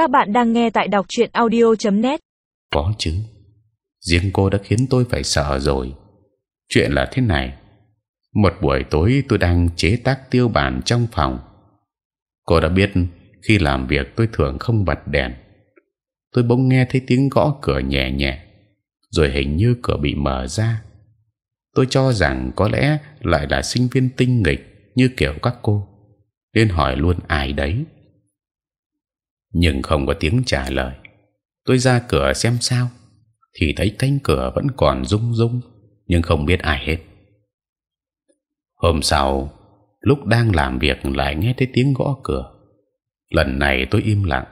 Các bạn đang nghe tại đọc truyện audio.net. Có chứ. Riêng cô đã khiến tôi phải sợ rồi. Chuyện là thế này. Một buổi tối tôi đang chế tác tiêu bản trong phòng. Cô đã biết khi làm việc tôi thường không bật đèn. Tôi bỗng nghe thấy tiếng gõ cửa nhẹ nhẹ, rồi hình như cửa bị mở ra. Tôi cho rằng có lẽ lại là sinh viên tinh nghịch như kiểu các cô, nên hỏi luôn ai đấy nhưng không có tiếng trả lời. Tôi ra cửa xem sao, thì thấy cánh cửa vẫn còn rung rung, nhưng không biết ai hết. Hôm sau, lúc đang làm việc lại nghe thấy tiếng gõ cửa. Lần này tôi im lặng,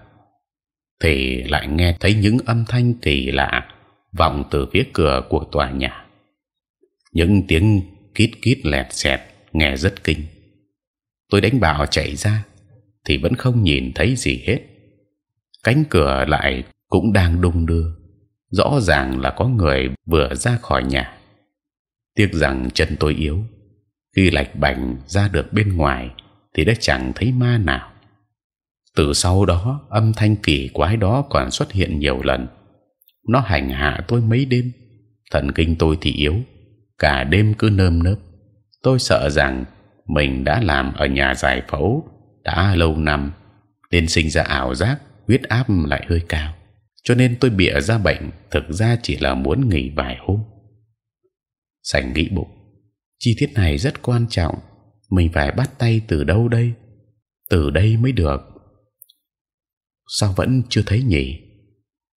thì lại nghe thấy những âm thanh kỳ lạ vọng từ phía cửa của tòa nhà. Những tiếng kít kít lẹt xẹt nghe rất kinh. Tôi đánh bảo chạy ra, thì vẫn không nhìn thấy gì hết cánh cửa lại cũng đang đung đưa. Rõ ràng là có người vừa ra khỏi nhà. Tiếc rằng chân tôi yếu. Khi lạch bành ra được bên ngoài thì đã chẳng thấy ma nào. Từ sau đó, âm thanh kỳ quái đó còn xuất hiện nhiều lần. Nó hành hạ tôi mấy đêm. Thần kinh tôi thì yếu. Cả đêm cứ nơm nớp. Tôi sợ rằng mình đã làm ở nhà giải phẫu đã lâu năm, nên sinh ra ảo giác huyết áp lại hơi cao, cho nên tôi bịa ra bệnh thực ra chỉ là muốn nghỉ vài hôm. Sành nghĩ bụng, chi tiết này rất quan trọng, mình phải bắt tay từ đâu đây? Từ đây mới được. Sao vẫn chưa thấy nhỉ?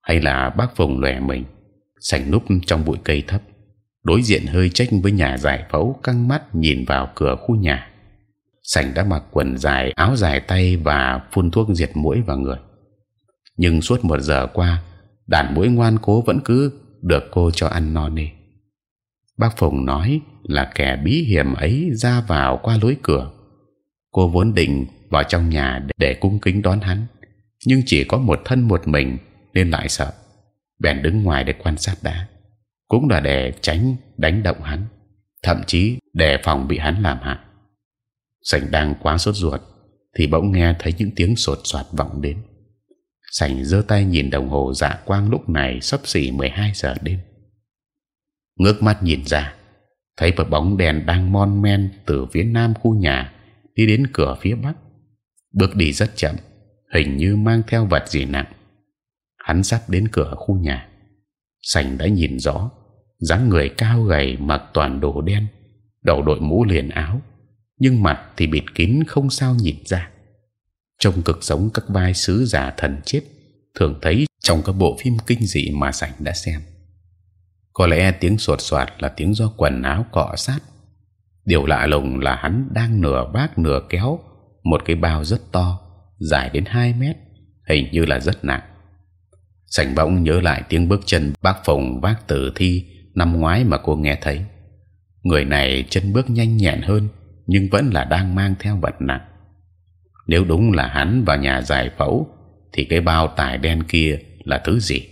Hay là bác vùng lòe mình? Sành núp trong bụi cây thấp, đối diện hơi trách với nhà giải phẫu, căng mắt nhìn vào cửa khu nhà. Sành đã mặc quần dài, áo dài tay và phun thuốc diệt mũi vào người nhưng suốt một giờ qua đàn mũi ngoan cố vẫn cứ được cô cho ăn no nê. Bác Phùng nói là kẻ bí hiểm ấy ra vào qua lối cửa. Cô vốn định vào trong nhà để cung kính đón hắn, nhưng chỉ có một thân một mình nên lại sợ, bèn đứng ngoài để quan sát đã, cũng là để tránh đánh động hắn, thậm chí để phòng bị hắn làm hại. Sảnh đang quá sốt ruột thì bỗng nghe thấy những tiếng sột soạt vọng đến sành giơ tay nhìn đồng hồ dạ quang lúc này sắp xỉ 12 giờ đêm. Ngước mắt nhìn ra, thấy một bóng đèn đang mon men từ phía nam khu nhà, đi đến cửa phía bắc. Bước đi rất chậm, hình như mang theo vật gì nặng. Hắn sắp đến cửa khu nhà. Sành đã nhìn rõ, dáng người cao gầy, mặc toàn đồ đen, đầu đội mũ liền áo, nhưng mặt thì bịt kín không sao nhìn ra trông cực giống các vai sứ giả thần chết thường thấy trong các bộ phim kinh dị mà sảnh đã xem. Có lẽ tiếng sột soạt là tiếng do quần áo cọ sát. Điều lạ lùng là hắn đang nửa vác nửa kéo một cái bao rất to, dài đến 2 mét, hình như là rất nặng. Sảnh bỗng nhớ lại tiếng bước chân bác phùng vác tử thi năm ngoái mà cô nghe thấy. Người này chân bước nhanh nhẹn hơn, nhưng vẫn là đang mang theo vật nặng nếu đúng là hắn vào nhà giải phẫu, thì cái bao tải đen kia là thứ gì?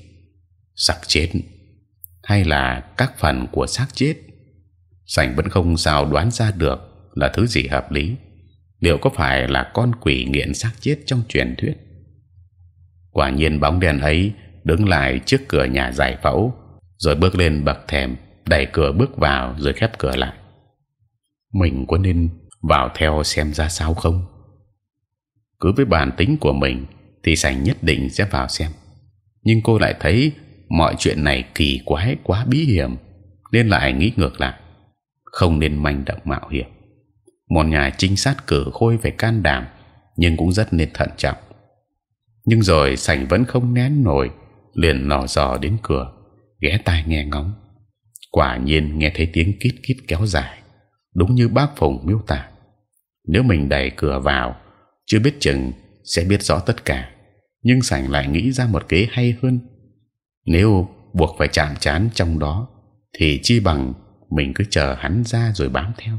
Xác chết. Hay là các phần của xác chết? Sành vẫn không sao đoán ra được là thứ gì hợp lý. Liệu có phải là con quỷ nghiện xác chết trong truyền thuyết? Quả nhiên bóng đen ấy đứng lại trước cửa nhà giải phẫu, rồi bước lên bậc thềm, đẩy cửa bước vào rồi khép cửa lại. Mình có nên vào theo xem ra sao không? Cứ với bản tính của mình thì sành nhất định sẽ vào xem. Nhưng cô lại thấy mọi chuyện này kỳ quái, quá bí hiểm, nên lại nghĩ ngược lại. Không nên manh động mạo hiểm. Một nhà trinh sát cử khôi phải can đảm, nhưng cũng rất nên thận trọng. Nhưng rồi sành vẫn không nén nổi, liền lò dò đến cửa, ghé tai nghe ngóng. Quả nhiên nghe thấy tiếng kít kít kéo dài, đúng như bác phùng miêu tả. Nếu mình đẩy cửa vào chưa biết chừng sẽ biết rõ tất cả, nhưng sảnh lại nghĩ ra một kế hay hơn. Nếu buộc phải chạm chán trong đó, thì chi bằng mình cứ chờ hắn ra rồi bám theo.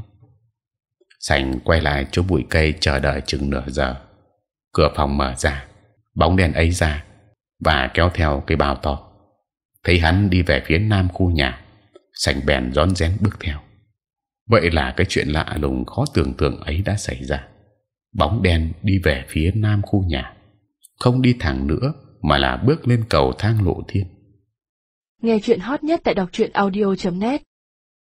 Sảnh quay lại chỗ bụi cây chờ đợi chừng nửa giờ. Cửa phòng mở ra, bóng đèn ấy ra và kéo theo cái bao to. Thấy hắn đi về phía nam khu nhà, sảnh bèn rón rén bước theo. Vậy là cái chuyện lạ lùng khó tưởng tượng ấy đã xảy ra bóng đen đi về phía nam khu nhà. Không đi thẳng nữa, mà là bước lên cầu thang lộ thiên. Nghe chuyện hot nhất tại đọc truyện audio.net